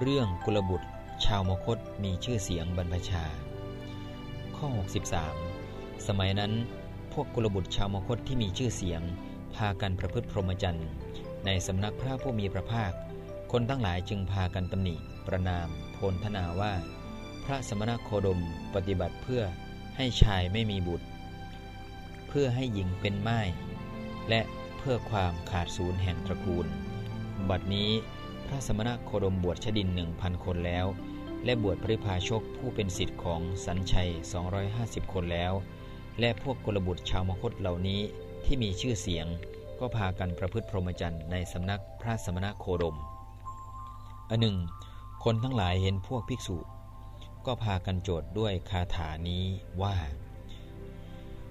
เรื่องกุลบุตร ชาวมคตมีชื่อเสียงบรรพชา ข้อ 63 สมัยนั้นพวกกุลบุตรชาวมคตที่มีชื่อเสียง พากันประพฤติพรหมจรรย์ ในสำนักพระผู้มีพระภาค คนทั้งหลายจึงพากันตำหนิ ประนาม โพลธนาว่า พระสมณโคดมปฏิบัติเพื่อให้ชายไม่มีบุตร เพื่อให้หญิงเป็นไม้และเพื่อความขาดศูนย์แห่งตระกูล บัดนี้ ระสมณโคดมบวชชดินหนึ่งพันคนแล้ว และบวชพริพาชกผู้เป็นสิทธิ์ของสันชัย 250 คนแล้ว และพวกกลบุตรชาวมคตเหล่านี้ที่มีชื่อเสียง ก็พากันประพฤติพรหมจรรย์ในสำนักพระสมณโคดมอันหนึ่ง คนทั้งหลายเห็นพวกภิกษุ ก็พากันโจทย์ด้วยคาถานี้ว่า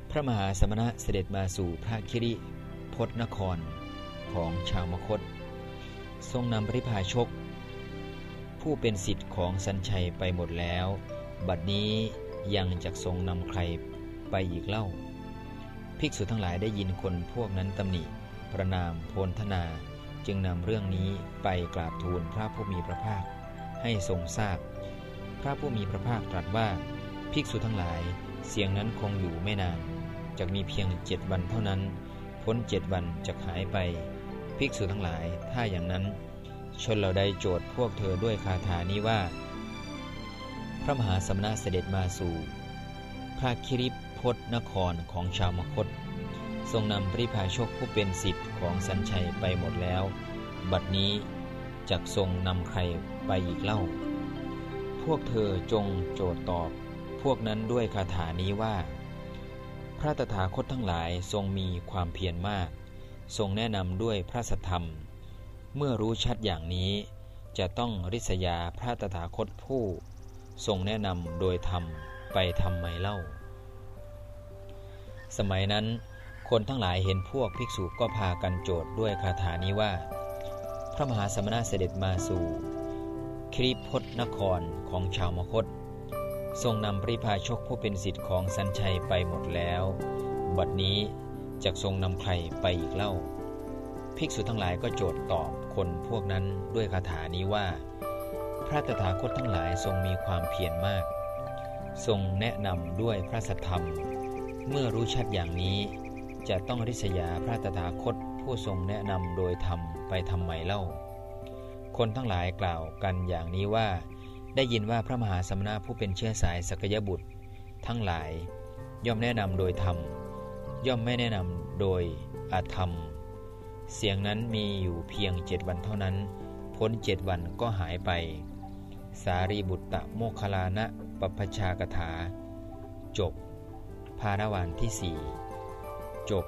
พระมหาสมณะเสด็จมาสู่พระคิริพจนครของชาวมคต ทรงนำปริพาชก ผู้เป็นสิทธิ์ของสัญชัยไปหมดแล้ว บัดนี้ยังจะทรงนำใครไปอีกเล่า ภิกษุทั้งหลายได้ยินคนพวกนั้นตำหนิ ประนามโพลธนา จึงนำเรื่องนี้ไปกราบทูลพระผู้มีพระภาค ให้ทรงทราบพระผู้มีพระภาคตรัสว่า ภิกษุทั้งหลาย เสียงนั้นคงอยู่ไม่นานจะมีเพียงเจ็ดวันเท่านั้น พ้นเจ็ดวันจะหายไป ภิกษุทั้งหลาย ถ้าอย่างนั้น ชนเราได้โจทย์พวกเธอด้วยคาถานี้ว่า พระมหาสมณะเสด็จมาสู่พระคิริพจนครของชาวมคต ทรงนำปริพาชกผู้เป็นสิทธิ์ของสัญชัยไปหมดแล้ว บัดนี้จักทรงนำใครไปอีกเล่า พวกเธอจงโจทย์ตอบ พวกนั้นด้วยคาถานี้ว่า พระตถาคตทั้งหลายทรงมีความเพียรมาก ทรงแนะนำด้วยพระสัทธรรม เมื่อรู้ชัดอย่างนี้ จะต้องริษยาพระตถาคตผู้ ทรงแนะนำโดยธรรมไปทำไมเล่า สมัยนั้น คนทั้งหลายเห็นพวกภิกษุก็พากันโจทย์ด้วยคาถานี้ว่า พระมหาสมณะเสด็จมาสู่คริพจนครของชาวมคต ทรงนำปริพาชกผู้เป็นสิทธิ์ของสันชัยไปหมดแล้ว บัดนี้ จะทรงนำใครไปอีกเล่า ภิกษุทั้งหลายก็โจทย์ตอบคนพวกนั้นด้วยคาถานี้ว่า พระตถาคตทั้งหลายทรงมีความเพียรมาก ทรงแนะนำด้วยพระสัทธรรม เมื่อรู้ชัดอย่างนี้ จะต้องริษยาพระตถาคตผู้ทรงแนะนำโดยธรรมไปทำไมเล่า คนทั้งหลายกล่าวกันอย่างนี้ว่า ได้ยินว่าพระมหาสมณะผู้เป็นเชื้อสายสกยบุตร ทั้งหลายย่อมแนะนำโดยธรรม ย่อมไม่แนะนำโดยอาธรรม เสียงนั้นมีอยู่เพียงเจ็ดวันเท่านั้น พ้นเจ็ดวันก็หายไป สารีบุตตะโมคลานะปปชากถา จบ ภารวันที่สี่จบ